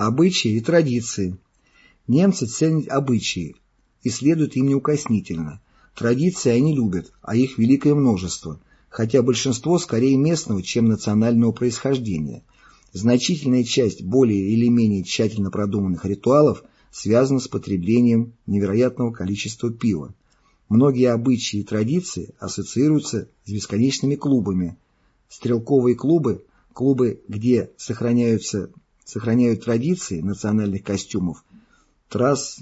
Обычаи и традиции. Немцы ценят обычаи и следуют им неукоснительно. Традиции они любят, а их великое множество, хотя большинство скорее местного, чем национального происхождения. Значительная часть более или менее тщательно продуманных ритуалов связана с потреблением невероятного количества пива. Многие обычаи и традиции ассоциируются с бесконечными клубами. Стрелковые клубы, клубы, где сохраняются, сохраняют традиции национальных костюмов, трасс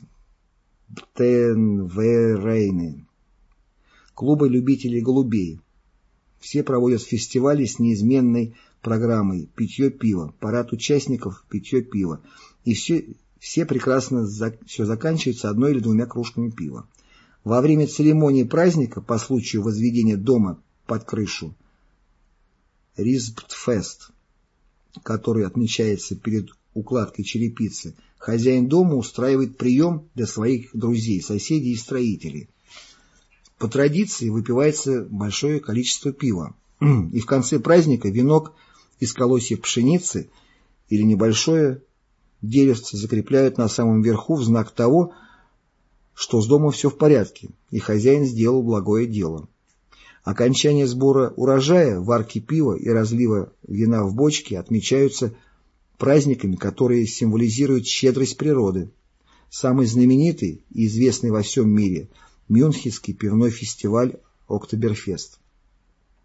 Тенверейны, клубы любителей голубей. Все проводят фестивали с неизменной программой «Питье пива», парад участников «Питье пива». И все, все прекрасно за, все заканчивается одной или двумя кружками пива. Во время церемонии праздника по случаю возведения дома под крышу Ризбтфест, который отмечается перед укладкой черепицы, хозяин дома устраивает прием для своих друзей, соседей и строителей. По традиции выпивается большое количество пива, и в конце праздника венок из колосьев пшеницы или небольшое деревце закрепляют на самом верху в знак того, что с домом все в порядке, и хозяин сделал благое дело. Окончание сбора урожая, варки пива и разлива вина в бочке отмечаются праздниками, которые символизируют щедрость природы. Самый знаменитый и известный во всем мире – Мюнхенский пивной фестиваль «Октоберфест».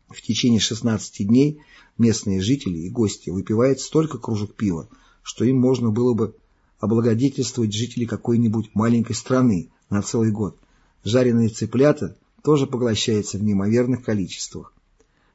В течение 16 дней местные жители и гости выпивают столько кружек пива, что им можно было бы облагодетельствовать жителей какой-нибудь маленькой страны на целый год. Жареные цыплята тоже поглощаются в неимоверных количествах.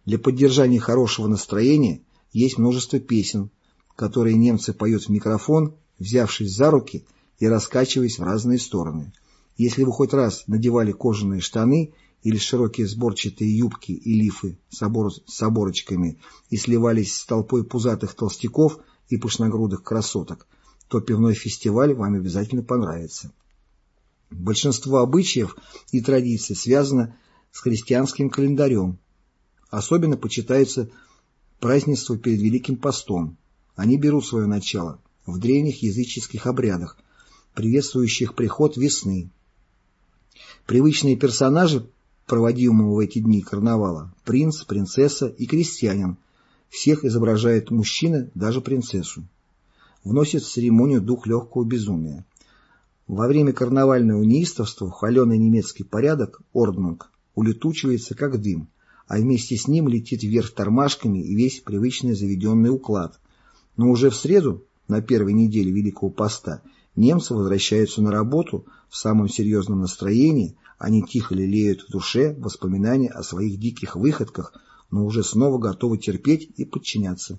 Для поддержания хорошего настроения есть множество песен, которые немцы поют в микрофон, взявшись за руки и раскачиваясь в разные стороны. Если вы хоть раз надевали кожаные штаны или широкие сборчатые юбки и лифы с, обор... с оборочками и сливались с толпой пузатых толстяков и пышногрудых красоток, то пивной фестиваль вам обязательно понравится. Большинство обычаев и традиций связано с христианским календарем. Особенно почитаются празднества перед Великим постом. Они берут свое начало в древних языческих обрядах, приветствующих приход весны, Привычные персонажи, проводимого в эти дни карнавала, принц, принцесса и крестьянин, всех изображает мужчина, даже принцессу. Вносит в церемонию дух легкого безумия. Во время карнавального неистовства хваленый немецкий порядок, орднунг, улетучивается как дым, а вместе с ним летит вверх тормашками и весь привычный заведенный уклад. Но уже в среду, на первой неделе Великого Поста, Немцы возвращаются на работу в самом серьезном настроении, они тихо лелеют в душе воспоминания о своих диких выходках, но уже снова готовы терпеть и подчиняться.